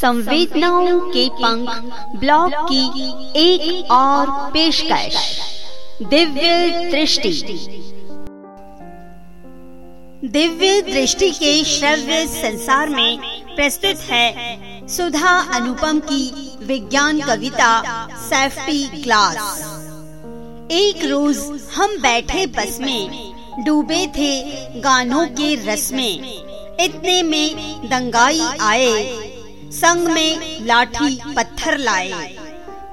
संवेदनाओं के पंख ब्लॉग की एक और पेशकश। दिव्य दृष्टि। दिव्य दृष्टि के श्रव्य संसार में प्रस्तुत है सुधा अनुपम की विज्ञान कविता सेफ्टी ग्लास एक रोज हम बैठे बस में डूबे थे गानों के रस में। इतने में दंगाई आए संग में लाठी पत्थर लाए।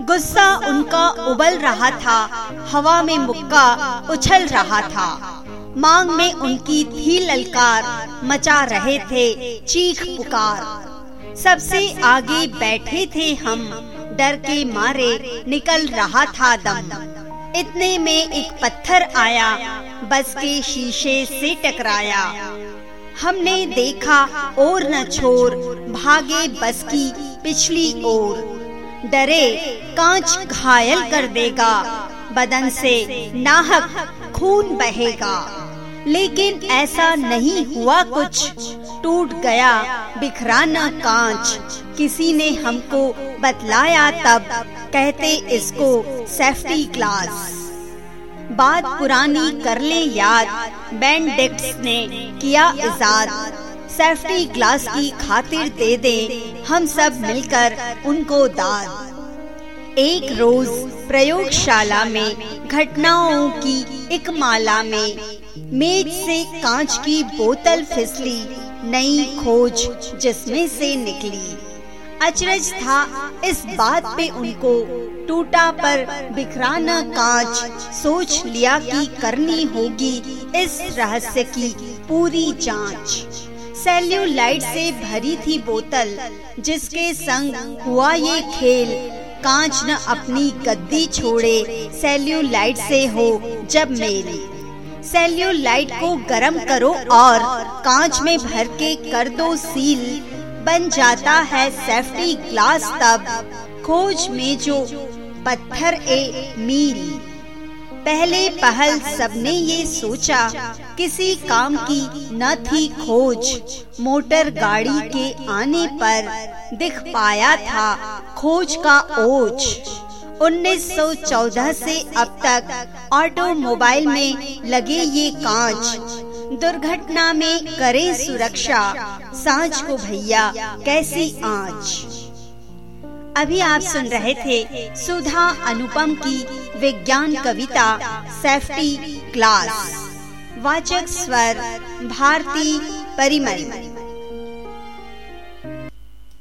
गुस्सा उनका उबल रहा था, हवा में मुक्का उछल रहा था। मांग में उनकी थी ललकार, मचा रहे थे चीख पुकार। सबसे आगे बैठे थे हम, डर के मारे निकल रहा था दम। इतने में एक पत्थर आया, बस के शीशे से टकराया। हमने देखा और न छोर, भागे बस की पिछली ओर। डरे, कांच घायल कर देगा, बदन से नाहक खून बहेगा। लेकिन ऐसा नहीं हुआ कुछ, टूट गया बिखरा न कांच। किसी ने हमको बतलाया तब, कहते इसको सेफ्टी क्लास बात पुरानी कर ले याद बैंडेक्स ने किया इजाद। सेफ्टी ग्लास की खातिर दे दे। हम सब मिलकर उनको दाद। एक रोज प्रयोगशाला में घटनाओं की एक माला में मेज से कांच की बोतल फिसली। नई खोज जिसमें से निकली। अचरज था इस बात पे उनको टूटा पर बिखराना कांच सोच लिया कि करनी होगी इस रहस्य की पूरी जाँच। सेल्यूलाइट से भरी थी बोतल, जिसके संग हुआ ये खेल। कांच न अपनी गद्दी छोड़े, सेल्यूलाइट से हो जब मेरी सेल्यूलाइट को गरम करो और कांच में भर के कर दो सील। बन जाता है सेफ्टी ग्लास तब। खोज में जो पत्थर ए मील पहले पहल सबने ये सोचा, किसी काम की न थी खोज। मोटर गाड़ी के आने पर दिख पाया था खोज का ओझ 1914 से अब तक ऑटोमोबाइल में लगे ये कांच। दुर्घटना में करे सुरक्षा। साँझ को भैया, कैसी आँच? अभी आप सुन रहे थे सुधा अनुपम की विज्ञान कविता सेफ्टी क्लास वाचक स्वर, भारती परिमल।